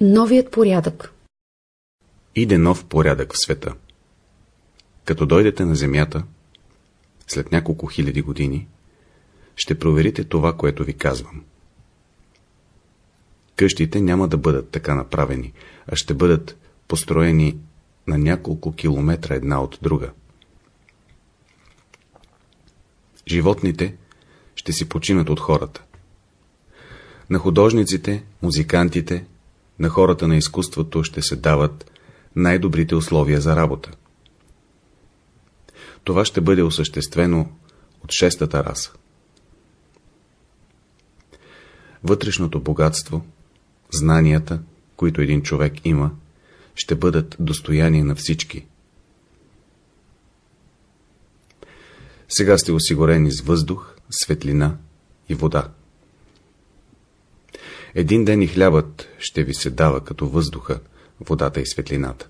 Новият порядък Иде нов порядък в света. Като дойдете на Земята, след няколко хиляди години, ще проверите това, което ви казвам. Къщите няма да бъдат така направени, а ще бъдат построени на няколко километра една от друга. Животните ще си починат от хората. На художниците, музикантите, на хората на изкуството ще се дават най-добрите условия за работа. Това ще бъде осъществено от шестата раса. Вътрешното богатство, знанията, които един човек има, ще бъдат достояние на всички. Сега сте осигурени с въздух, светлина и вода. Един ден и хлябът ще ви се дава като въздуха, водата и светлината.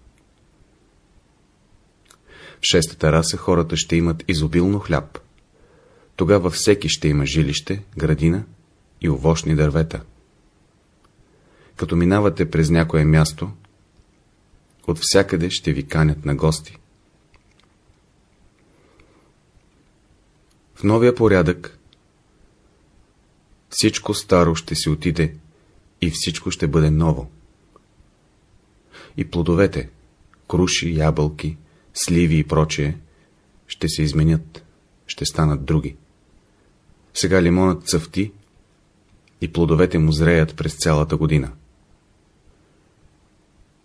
В шестата раса хората ще имат изобилно хляб. Тогава всеки ще има жилище, градина и овощни дървета. Като минавате през някое място, от всякъде ще ви канят на гости. В новия порядък всичко старо ще си отиде и всичко ще бъде ново. И плодовете, круши, ябълки, сливи и прочее, ще се изменят, ще станат други. Сега лимонът цъфти и плодовете му зреят през цялата година.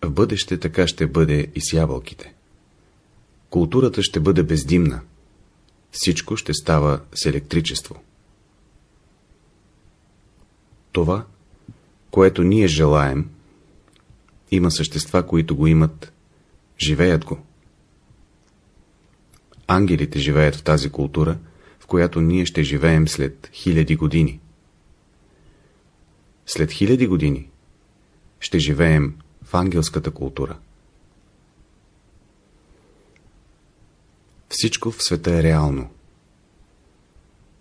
В бъдеще така ще бъде и с ябълките. Културата ще бъде бездимна. Всичко ще става с електричество. Това, което ние желаем, има същества, които го имат, живеят го. Ангелите живеят в тази култура, в която ние ще живеем след хиляди години. След хиляди години ще живеем в ангелската култура. Всичко в света е реално.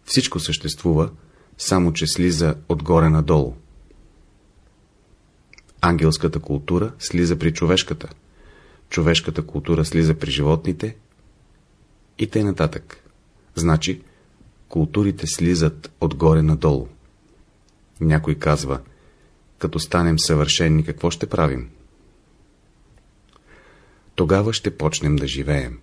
Всичко съществува, само че слиза отгоре надолу. Ангелската култура слиза при човешката, човешката култура слиза при животните и тъй нататък. Значи, културите слизат отгоре надолу. Някой казва, като станем съвършени, какво ще правим? Тогава ще почнем да живеем.